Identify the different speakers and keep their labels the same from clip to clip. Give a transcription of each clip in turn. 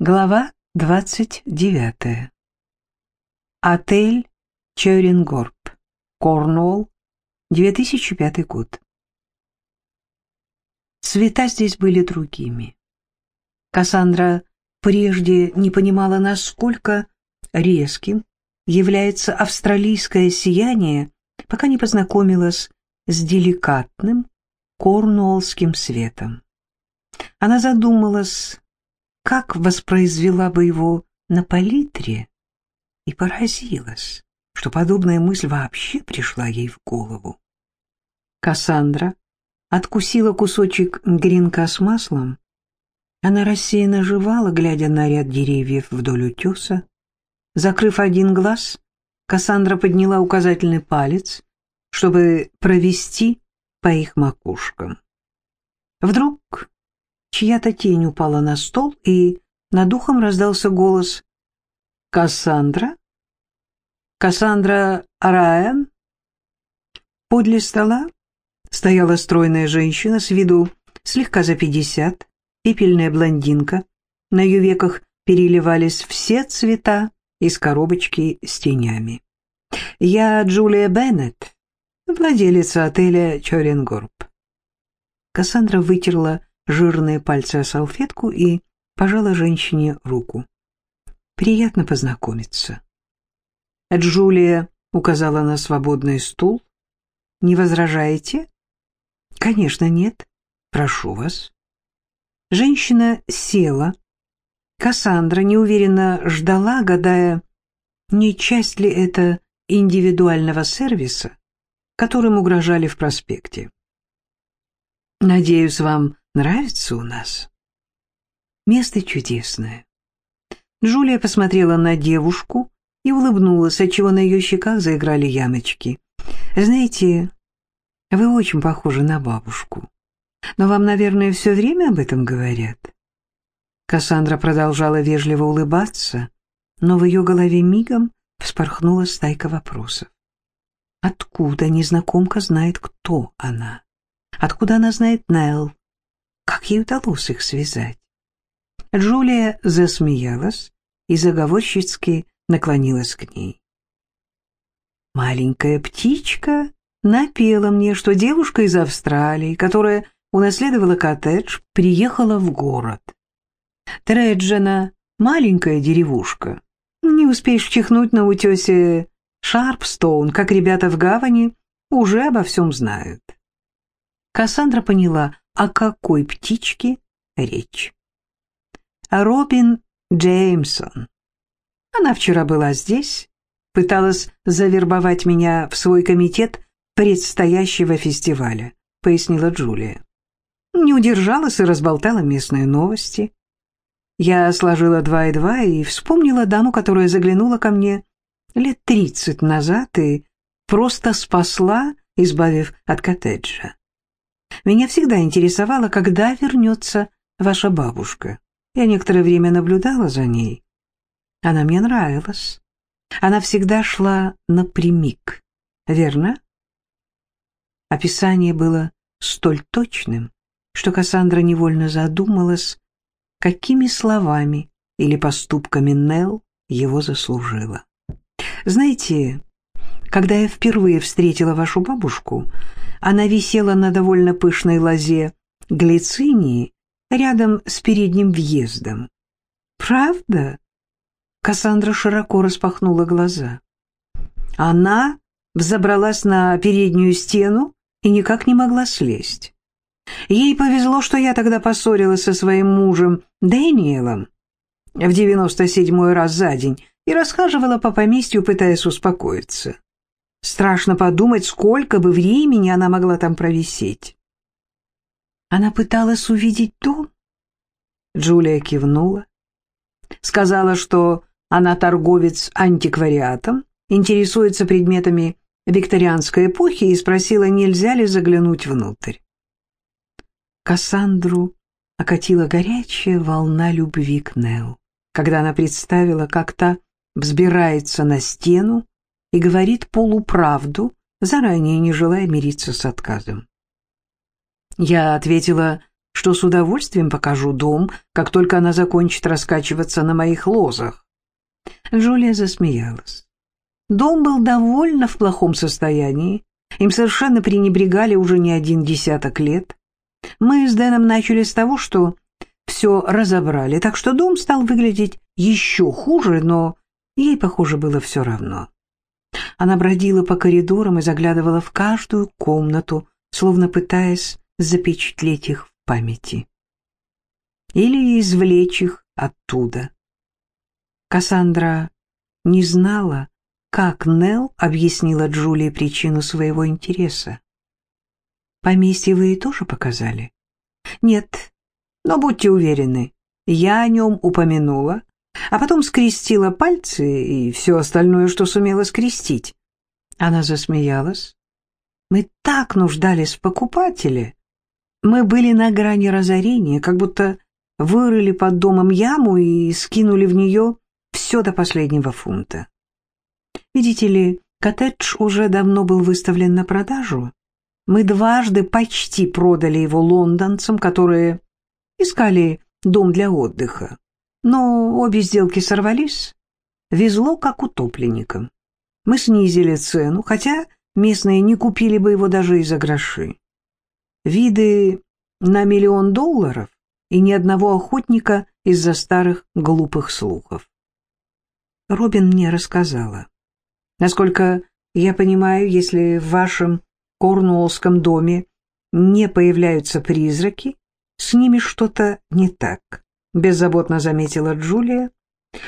Speaker 1: Глава 29. Отель Черингорб, Корнуолл, 2005 год. Цвета здесь были другими. Кассандра прежде не понимала, насколько резким является австралийское сияние, пока не познакомилась с деликатным корнуоллским светом. Она задумалась как воспроизвела бы его на палитре, и поразилась, что подобная мысль вообще пришла ей в голову. Кассандра откусила кусочек гринка с маслом. Она рассеянно жевала, глядя на ряд деревьев вдоль утеса. Закрыв один глаз, Кассандра подняла указательный палец, чтобы провести по их макушкам. Вдруг Чья-то тень упала на стол, и над ухом раздался голос «Кассандра? Кассандра Райан?» Подле стола стояла стройная женщина с виду слегка за пятьдесят, пепельная блондинка. На ее веках переливались все цвета из коробочки с тенями. «Я Джулия Беннет, владелица отеля Чорингорб». Кассандра вытерла жирные пальцы о салфетку и пожала женщине руку. «Приятно познакомиться». Джулия указала на свободный стул. «Не возражаете?» «Конечно, нет. Прошу вас». Женщина села. Кассандра неуверенно ждала, гадая, не часть ли это индивидуального сервиса, которым угрожали в проспекте. «Надеюсь, вам Нравится у нас. Место чудесное. Джулия посмотрела на девушку и улыбнулась, отчего на ее щеках заиграли ямочки. «Знаете, вы очень похожи на бабушку. Но вам, наверное, все время об этом говорят?» Кассандра продолжала вежливо улыбаться, но в ее голове мигом вспорхнула стайка вопросов. Откуда незнакомка знает, кто она? Откуда она знает Нелл? Как ей удалось их связать? Джулия засмеялась и заговорщицки наклонилась к ней. Маленькая птичка напела мне, что девушка из Австралии, которая унаследовала коттедж, приехала в город. Треджена — маленькая деревушка. Не успеешь чихнуть на утесе Шарпстоун, как ребята в гавани уже обо всем знают. Кассандра поняла, о какой птичке речь. Робин Джеймсон. Она вчера была здесь, пыталась завербовать меня в свой комитет предстоящего фестиваля, пояснила Джулия. Не удержалась и разболтала местные новости. Я сложила два и два и вспомнила даму, которая заглянула ко мне лет тридцать назад и просто спасла, избавив от коттеджа. Меня всегда интересовало, когда вернется ваша бабушка. Я некоторое время наблюдала за ней. Она мне нравилась. Она всегда шла напрямик, верно? Описание было столь точным, что Кассандра невольно задумалась, какими словами или поступками Нелл его заслужила. Знаете, когда я впервые встретила вашу бабушку, она висела на довольно пышной лозе глицинии рядом с передним въездом. «Правда?» Кассандра широко распахнула глаза. Она взобралась на переднюю стену и никак не могла слезть. Ей повезло, что я тогда поссорилась со своим мужем Дэниелом в девяносто седьмой раз за день и расхаживала по поместью, пытаясь успокоиться. Страшно подумать, сколько бы времени она могла там провисеть. Она пыталась увидеть дом. Джулия кивнула. Сказала, что она торговец антиквариатом, интересуется предметами викторианской эпохи и спросила, нельзя ли заглянуть внутрь. Кассандру окатила горячая волна любви к Нелл, когда она представила, как та взбирается на стену и говорит полуправду, заранее не желая мириться с отказом. Я ответила, что с удовольствием покажу дом, как только она закончит раскачиваться на моих лозах. Джулия засмеялась. Дом был довольно в плохом состоянии, им совершенно пренебрегали уже не один десяток лет. Мы с Дэном начали с того, что все разобрали, так что дом стал выглядеть еще хуже, но ей, похоже, было все равно. Она бродила по коридорам и заглядывала в каждую комнату, словно пытаясь запечатлеть их в памяти. Или извлечь их оттуда. Кассандра не знала, как Нелл объяснила Джулии причину своего интереса. «Поместье вы ей тоже показали?» «Нет, но будьте уверены, я о нем упомянула, а потом скрестила пальцы и все остальное, что сумела скрестить». Она засмеялась. «Мы так нуждались в покупателе. Мы были на грани разорения, как будто вырыли под домом яму и скинули в нее все до последнего фунта. Видите ли, коттедж уже давно был выставлен на продажу. Мы дважды почти продали его лондонцам, которые искали дом для отдыха. Но обе сделки сорвались. Везло как утопленникам. Мы снизили цену, хотя местные не купили бы его даже и за гроши. Виды на миллион долларов и ни одного охотника из-за старых глупых слухов. Робин мне рассказала. Насколько я понимаю, если в вашем корнуоллском доме не появляются призраки, с ними что-то не так, беззаботно заметила Джулия.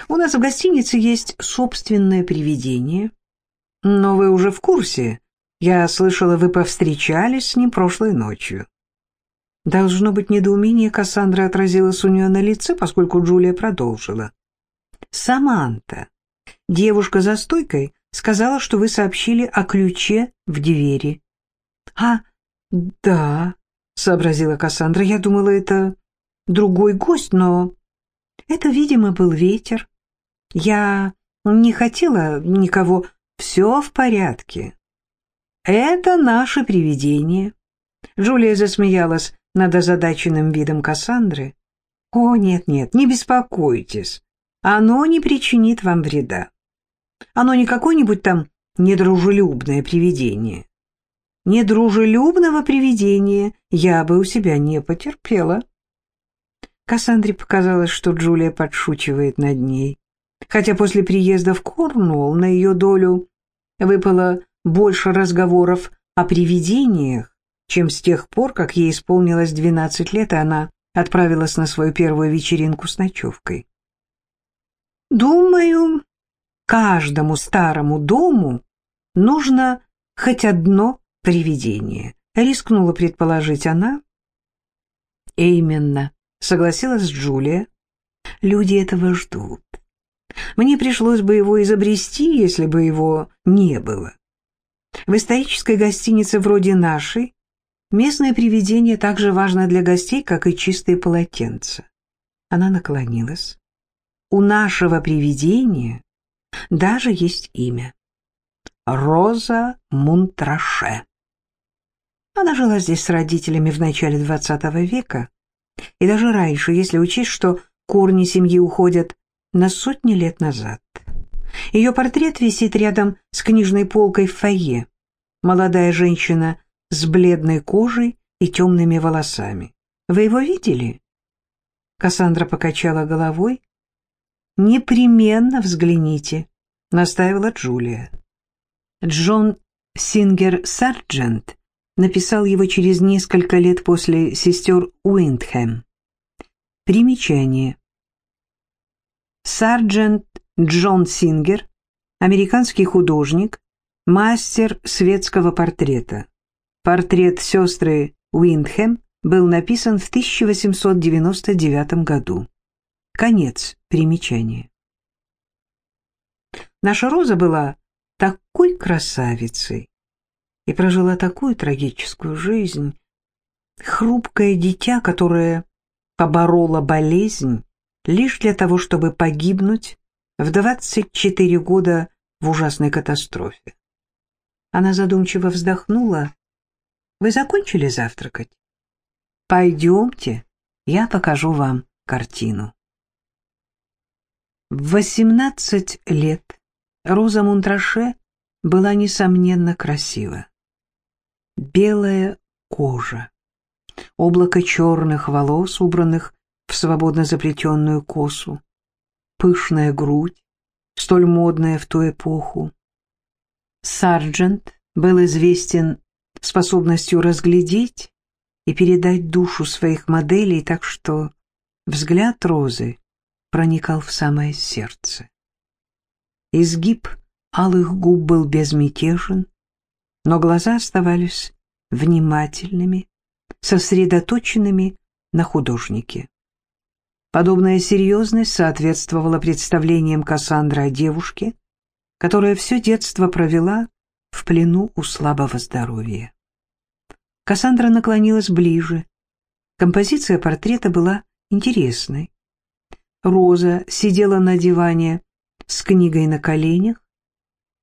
Speaker 1: У нас в гостинице есть собственное привидение. Но вы уже в курсе. Я слышала, вы повстречались с ним прошлой ночью. Должно быть, недоумение Кассандры отразилось у нее на лице, поскольку Джулия продолжила. «Саманта, девушка за стойкой, сказала, что вы сообщили о ключе в двери. А, да, сообразила Кассандра. Я думала, это другой гость, но это, видимо, был ветер. Я не хотела никого. Все в порядке. Это наше привидение. Джулия засмеялась над озадаченным видом Кассандры. О, нет-нет, не беспокойтесь. Оно не причинит вам вреда. Оно не какое-нибудь там недружелюбное привидение. Недружелюбного привидения я бы у себя не потерпела. Кассандре показалось, что Джулия подшучивает над ней. Хотя после приезда в Корнуолл на ее долю выпало больше разговоров о привидениях, чем с тех пор, как ей исполнилось 12 лет, и она отправилась на свою первую вечеринку с ночевкой. «Думаю, каждому старому дому нужно хоть одно привидение, рискнула предположить она. Именно, согласилась Джулия. Люди этого ждут. Мне пришлось бы его изобрести, если бы его не было. В исторической гостинице вроде нашей местное привидение так же важно для гостей, как и чистые полотенца. Она наклонилась. У нашего привидения даже есть имя. Роза Мунтраше. Она жила здесь с родителями в начале XX века, и даже раньше, если учесть, что корни семьи уходят на сотни лет назад. Ее портрет висит рядом с книжной полкой в фойе. Молодая женщина с бледной кожей и темными волосами. Вы его видели? Кассандра покачала головой. «Непременно взгляните», — настаивала Джулия. Джон Сингер Сарджент написал его через несколько лет после сестер Уиндхэм. Примечание. Сарджент Джон Сингер, американский художник, мастер светского портрета. Портрет сестры Уиндхэм был написан в 1899 году. Конец примечания. Наша Роза была такой красавицей и прожила такую трагическую жизнь. Хрупкое дитя, которое поборола болезнь лишь для того, чтобы погибнуть в 24 года в ужасной катастрофе. Она задумчиво вздохнула. «Вы закончили завтракать?» Пойдемте, я покажу вам картину. В 18 лет Роза Мунтраше была, несомненно, красива. Белая кожа, облако черных волос, убранных в свободно заплетенную косу, пышная грудь, столь модная в ту эпоху. Сарджент был известен способностью разглядеть и передать душу своих моделей так, что взгляд Розы проникал в самое сердце. Изгиб алых губ был безмятежен, но глаза оставались внимательными, сосредоточенными на художнике. Подобная серьезность соответствовала представлениям Кассандры о девушке, которая все детство провела в плену у слабого здоровья. Кассандра наклонилась ближе. Композиция портрета была интересной. Роза сидела на диване с книгой на коленях.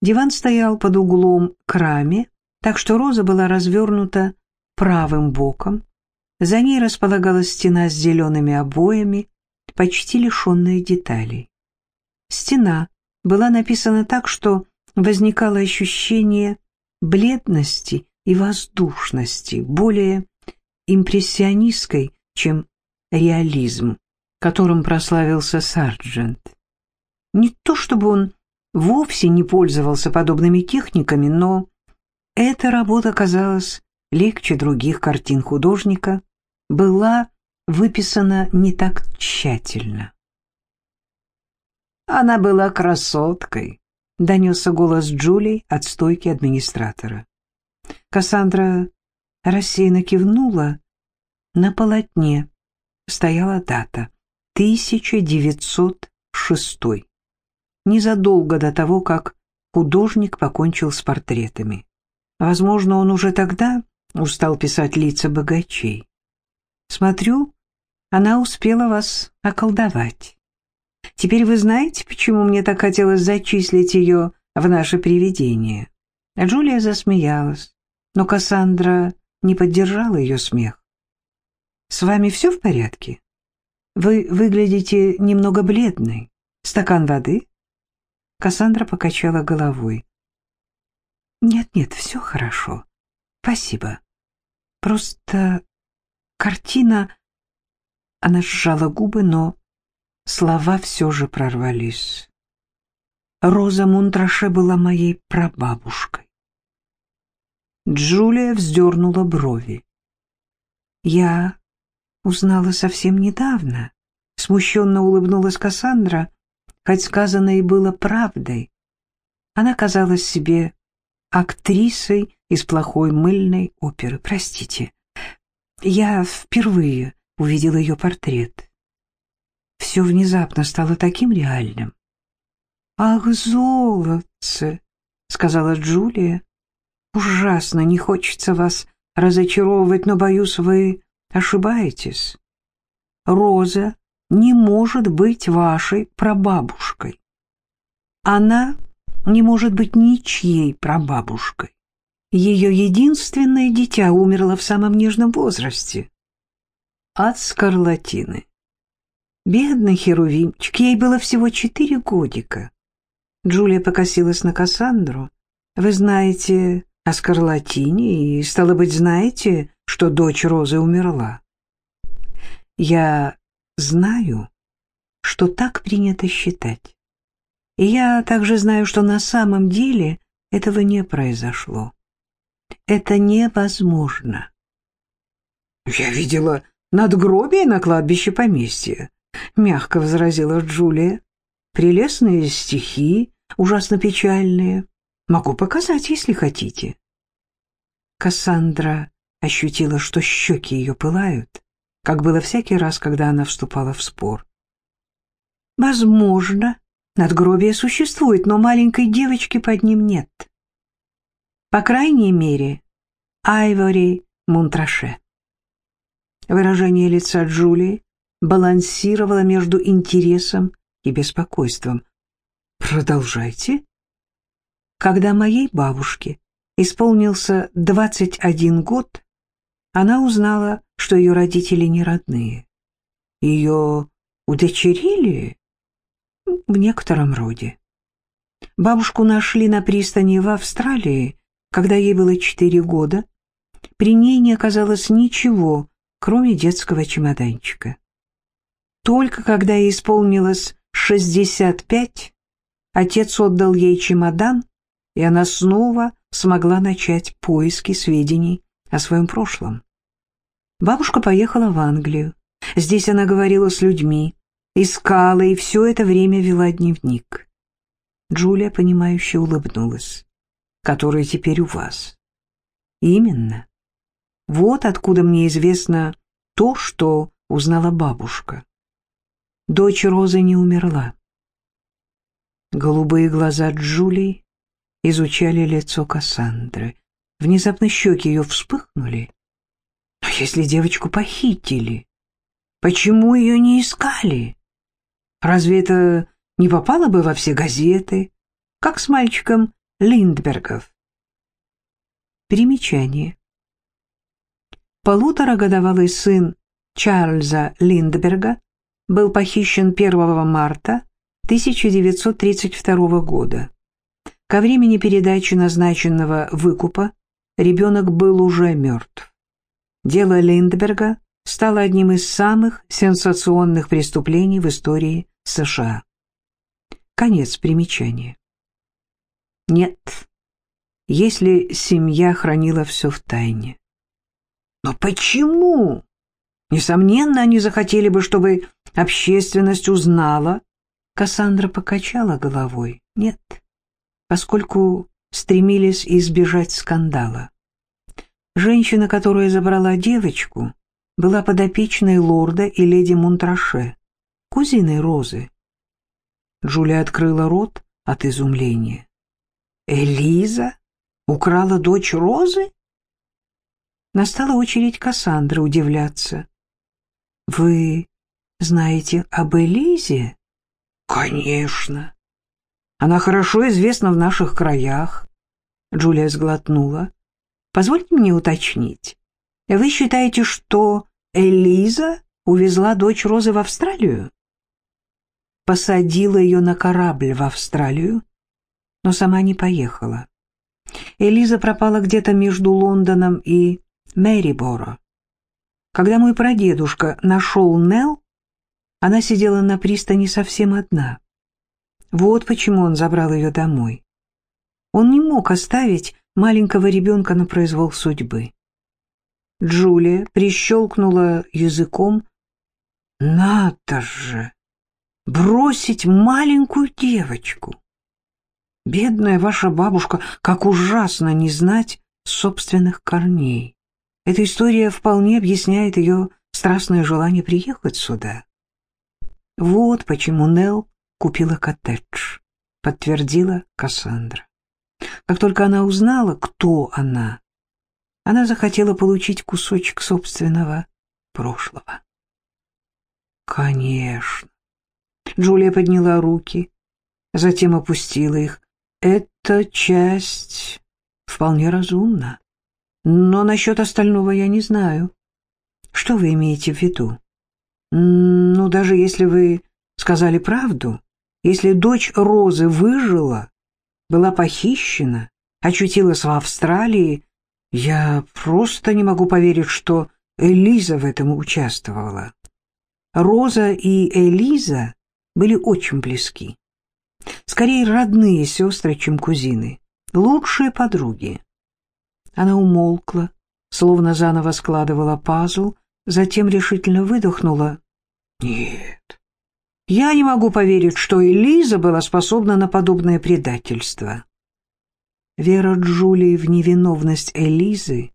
Speaker 1: Диван стоял под углом к раме, так что роза была развернута правым боком. За ней располагалась стена с зелеными обоями, почти лишенная деталей. Стена была написана так, что возникало ощущение бледности и воздушности, более импрессионистской, чем реализм, которым прославился Сарджент. Не то чтобы он вовсе не пользовался подобными техниками, но эта работа казалась легче других картин художника, была выписана не так тщательно. Она была красоткой, донесся голос Джулии от стойки администратора. Кассандра рассеянно кивнула. На полотне стояла дата — 1906 незадолго до того, как художник покончил с портретами. Возможно, он уже тогда устал писать лица богачей. Смотрю, она успела вас околдовать. Теперь вы знаете, почему мне так хотелось зачислить ее в наше привидение?» Джулия засмеялась, но Кассандра не поддержала ее смех. «С вами все в порядке? Вы выглядите немного бледной. Стакан воды?» Кассандра покачала головой. «Нет-нет, все хорошо. Спасибо. Просто картина...» Она сжала губы, но слова все же прорвались. Роза Мунтраше была моей прабабушкой. Джулия вздернула брови. Я узнала совсем недавно. Смущенно улыбнулась Кассандра, хоть сказанное и было правдой. Она казалась себе актрисой из плохой мыльной оперы. Простите, я впервые увидела ее портрет. Все внезапно стало таким реальным. «Ах, золотце!» — сказала Джулия. «Ужасно не хочется вас разочаровывать, но, боюсь, вы ошибаетесь. Роза не может быть вашей прабабушкой. Она не может быть ничьей прабабушкой. Ее единственное дитя умерло в самом нежном возрасте. От скарлатины. Бедный Херувимчик, ей было всего четыре годика. Джулия покосилась на Кассандру. Вы знаете о скарлатине и, стало быть, знаете, что дочь Розы умерла. Я знаю, что так принято считать. И я также знаю, что на самом деле этого не произошло. Это невозможно. Я видела надгробие на кладбище поместья. — мягко возразила Джулия. «Прелестные стихи, ужасно печальные. Могу показать, если хотите». Кассандра ощутила, что щеки ее пылают, как было всякий раз, когда она вступала в спор. «Возможно, надгробие существует, но маленькой девочки под ним нет. По крайней мере, Айвори Мунтраше». Выражение лица Джулии балансировала между интересом и беспокойством. «Продолжайте». Когда моей бабушке исполнился 21 год, она узнала, что ее родители не родные. Ее удочерили в некотором роде. Бабушку нашли на пристани в Австралии, когда ей было четыре года. При ней не оказалось ничего, кроме детского чемоданчика. Только когда ей исполнилось шестьдесят пять, отец отдал ей чемодан, и она снова смогла начать поиски сведений о своем прошлом. Бабушка поехала в Англию. Здесь она говорила с людьми, искала и все это время вела дневник. Джулия, понимающе улыбнулась. «Который теперь у вас». «Именно. Вот откуда мне известно то, что узнала бабушка. Дочь Розы не умерла. Голубые глаза Джулии изучали лицо Кассандры. Внезапно щеки ее вспыхнули. Если девочку похитили, почему ее не искали? Разве это не попало бы во все газеты, как с мальчиком Линдбергов? Примечание. Полуторагодовалый сын Чарльза Линдберга был похищен 1 марта 1932 года. Ко времени передачи назначенного выкупа ребенок был уже мертв. Дело Линдберга стало одним из самых сенсационных преступлений в истории США. Конец примечания. Нет, если семья хранила все в тайне. Но почему? Несомненно, они захотели бы, чтобы общественность узнала. Кассандра покачала головой. Нет, поскольку стремились избежать скандала. Женщина, которая забрала девочку, была подопечной лорда и леди Монтраше, кузиной Розы. Джулия открыла рот от изумления. «Элиза украла дочь Розы?» Настала очередь Кассандры удивляться. «Вы знаете об Элизе?» «Конечно. Она хорошо известна в наших краях». Джулия сглотнула. «Позвольте мне уточнить. Вы считаете, что Элиза увезла дочь Розы в Австралию?» Посадила ее на корабль в Австралию, но сама не поехала. Элиза пропала где-то между Лондоном и Мэриборо. Когда мой прадедушка нашел Нелл, она сидела на пристани совсем одна. Вот почему он забрал ее домой. Он не мог оставить маленького ребенка на произвол судьбы. Джулия прищелкнула языком. «Надо же! Бросить маленькую девочку! Бедная ваша бабушка, как ужасно не знать собственных корней!» Эта история вполне объясняет ее страстное желание приехать сюда. Вот почему Нелл купила коттедж, подтвердила Кассандра. Как только она узнала, кто она, она захотела получить кусочек собственного прошлого. Конечно. Джулия подняла руки, затем опустила их. Эта часть вполне разумна. Но насчет остального я не знаю. Что вы имеете в виду? Ну, даже если вы сказали правду, если дочь Розы выжила, была похищена, очутилась в Австралии, я просто не могу поверить, что Элиза в этом участвовала. Роза и Элиза были очень близки. Скорее родные сестры, чем кузины, лучшие подруги. Она умолкла, словно заново складывала пазл, затем решительно выдохнула. «Нет, я не могу поверить, что Элиза была способна на подобное предательство». Вера Джулии в невиновность Элизы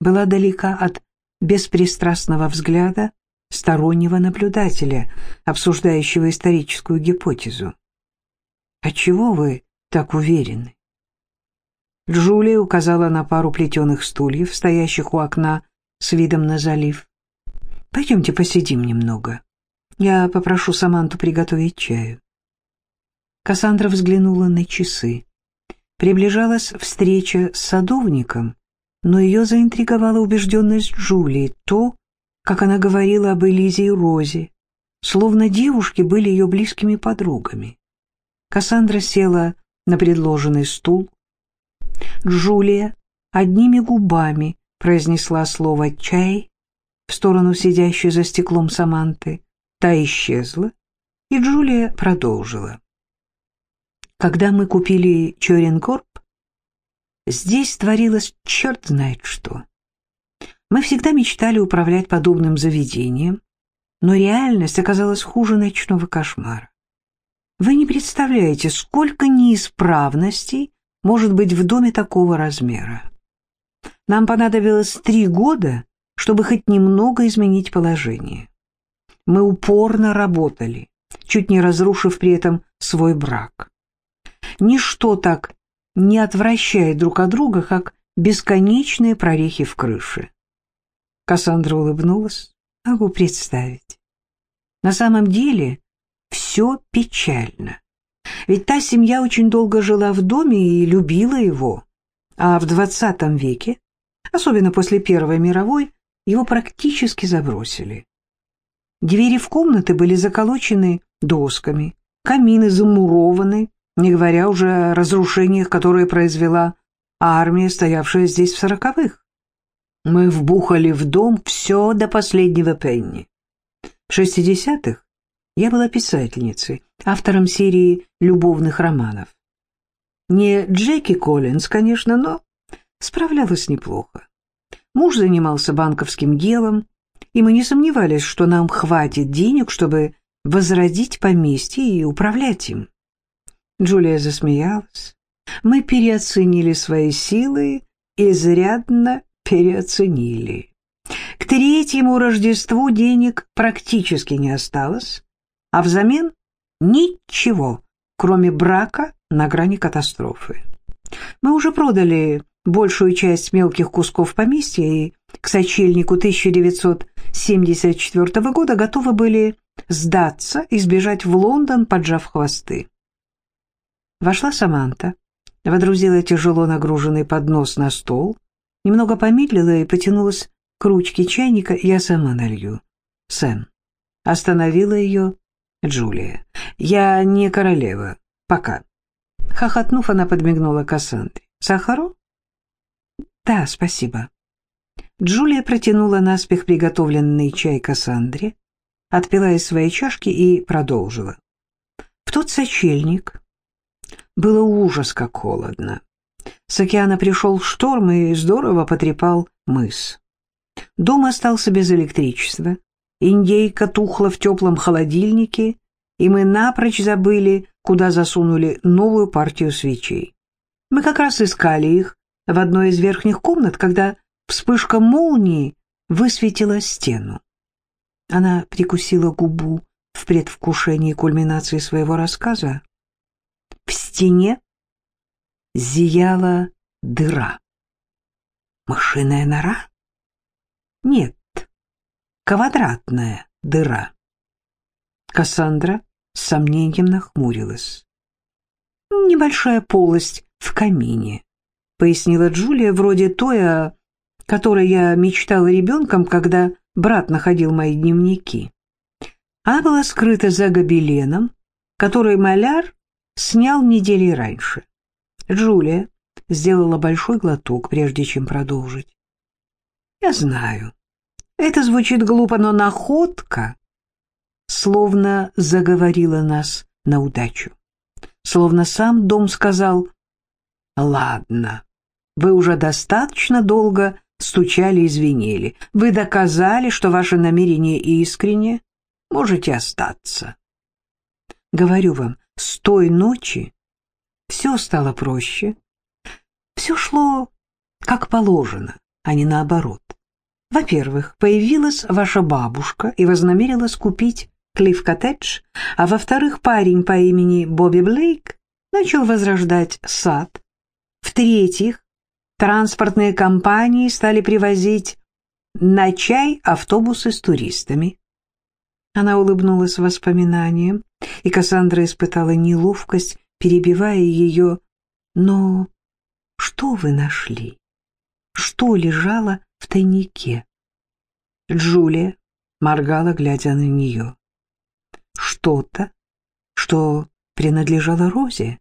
Speaker 1: была далека от беспристрастного взгляда стороннего наблюдателя, обсуждающего историческую гипотезу. «Отчего вы так уверены?» Джулия указала на пару плетеных стульев, стоящих у окна с видом на залив. «Пойдемте посидим немного. Я попрошу Саманту приготовить чаю». Кассандра взглянула на часы. Приближалась встреча с садовником, Но ее заинтриговала убежденность Джулии, то, как она говорила об Элизе и Розе, словно девушки были ее близкими подругами. Кассандра села на предложенный стул. Джулия одними губами произнесла слово «чай» в сторону сидящей за стеклом Саманты. Та исчезла, и Джулия продолжила. Когда мы купили Чоренкорп, здесь творилось черт знает что. Мы всегда мечтали управлять подобным заведением, но реальность оказалась хуже ночного кошмара. Вы не представляете, сколько неисправностей может быть в доме такого размера. Нам понадобилось три года, чтобы хоть немного изменить положение. Мы упорно работали, чуть не разрушив при этом свой брак. Ничто так не отвращает друг от друга, как бесконечные прорехи в крыше. Кассандра улыбнулась. Могу представить. На самом деле все печально. Ведь та семья очень долго жила в доме и любила его, а в двадцатом веке, особенно после Первой мировой, его практически забросили. Двери в комнаты были заколочены досками, камины замурованы, не говоря уже о разрушениях, которые произвела армия, стоявшая здесь в сороковых. Мы вбухали в дом все до последнего пенни. В шестидесятых я была писательницей, автором серии любовных романов. Не Джеки Коллинз, конечно, но справлялась неплохо. Муж занимался банковским делом, и мы не сомневались, что нам хватит денег, чтобы возродить поместье и управлять им. Джулия засмеялась. Мы переоценили свои силы, изрядно переоценили. К третьему Рождеству денег практически не осталось, а взамен ничего, кроме брака на грани катастрофы. Мы уже продали большую часть мелких кусков поместья и к сочельнику 1974 года готовы были сдаться и сбежать в Лондон, поджав хвосты. Вошла Саманта, водрузила тяжело нагруженный поднос на стол, немного помедлила и потянулась к ручке чайника «Я сама налью». «Сэм». Остановила ее Джулия. «Я не королева. Пока». Хохотнув, она подмигнула Кассандре. «Сахару?» «Да, спасибо». Джулия протянула наспех приготовленный чай Кассандре, отпила из своей чашки и продолжила. В тот сочельник было ужас как холодно. С океана пришел шторм и здорово потрепал мыс. Дом остался без электричества, индейка тухла в теплом холодильнике, и мы напрочь забыли, куда засунули новую партию свечей. Мы как раз искали их в одной из верхних комнат, когда вспышка молнии высветила стену. Она прикусила губу в предвкушении кульминации своего рассказа. В стене зияла дыра. Мышиная нора? Нет, квадратная дыра. Кассандра с сомнением нахмурилась. «Небольшая полость в камине», — пояснила Джулия, вроде той, о которой я мечтала ребенком, когда брат находил мои дневники. Она была скрыта за гобеленом, который маляр снял недели раньше. Джулия сделала большой глоток, прежде чем продолжить. «Я знаю, это звучит глупо, но находка словно заговорила нас на удачу. Словно сам дом сказал, «Ладно, вы уже достаточно долго стучали и звенели. Вы доказали, что ваше намерение искренне. Можете остаться». Говорю вам, с той ночи все стало проще. Все шло как положено, а не наоборот. Во-первых, появилась ваша бабушка и вознамерилась купить Клифф-коттедж, а во-вторых, парень по имени Бобби Блейк начал возрождать сад. В-третьих, транспортные компании стали привозить на чай автобусы с туристами. Она улыбнулась воспоминанием, и Кассандра испытала неловкость, перебивая ее. «Но что вы нашли?» что лежало в тайнике. Джулия моргала, глядя на нее. Что-то, что принадлежало Розе,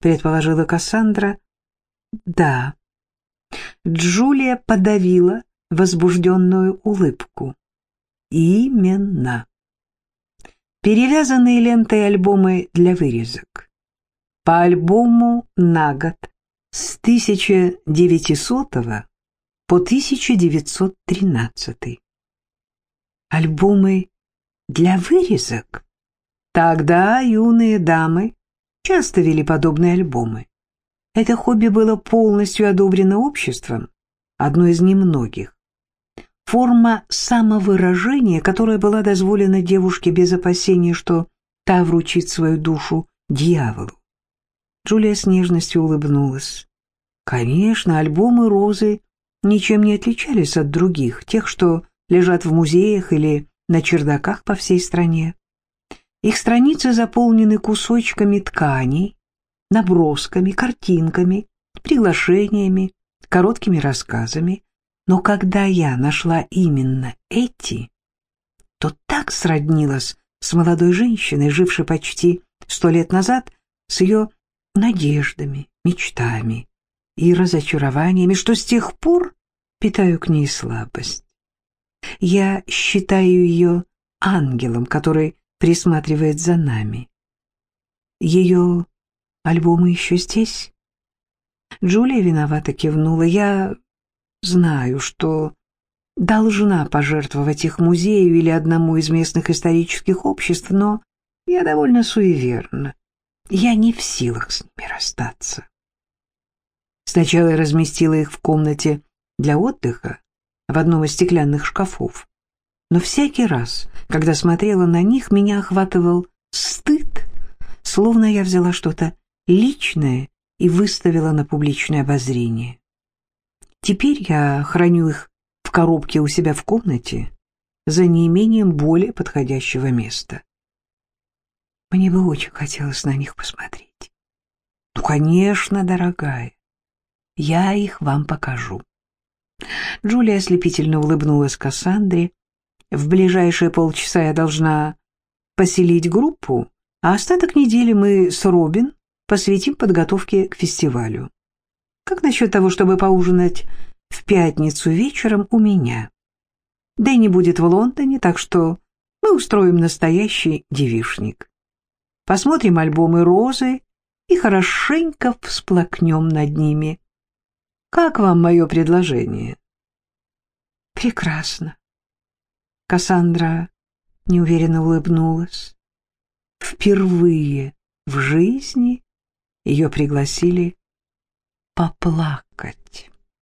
Speaker 1: предположила Кассандра. Да. Джулия подавила возбужденную улыбку. Именно. Перевязанные лентой альбомы для вырезок. По альбому на год с 1900 по 1913. Альбомы для вырезок? Тогда юные дамы часто вели подобные альбомы. Это хобби было полностью одобрено обществом, одно из немногих. Форма самовыражения, которая была дозволена девушке без опасения, что та вручит свою душу дьяволу. Джулия с нежностью улыбнулась. Конечно, альбомы «Розы» ничем не отличались от других, тех, что лежат в музеях или на чердаках по всей стране. Их страницы заполнены кусочками тканей, набросками, картинками, приглашениями, короткими рассказами. Но когда я нашла именно эти, то так сроднилась с молодой женщиной, жившей почти сто лет назад, с ее надеждами, мечтами и разочарованиями, что с тех пор питаю к ней слабость. Я считаю ее ангелом, который присматривает за нами. Ее альбомы еще здесь? Джулия виновато кивнула. Я знаю, что должна пожертвовать их музею или одному из местных исторических обществ, но я довольно суеверна. Я не в силах с ними расстаться. Сначала я разместила их в комнате для отдыха в одном из стеклянных шкафов. Но всякий раз, когда смотрела на них, меня охватывал стыд, словно я взяла что-то личное и выставила на публичное обозрение. Теперь я храню их в коробке у себя в комнате за неимением более подходящего места. Мне бы очень хотелось на них посмотреть. Ну, конечно, дорогая, я их вам покажу. Джулия ослепительно улыбнулась Кассандре. В ближайшие полчаса я должна поселить группу, а остаток недели мы с Робин посвятим подготовке к фестивалю. Как насчет того, чтобы поужинать в пятницу вечером у меня? Дэнни будет в Лондоне, так что мы устроим настоящий девишник. Посмотрим альбомы «Розы» и хорошенько всплакнем над ними. Как вам мое предложение? Прекрасно. Кассандра неуверенно улыбнулась. Впервые в жизни ее пригласили поплакать.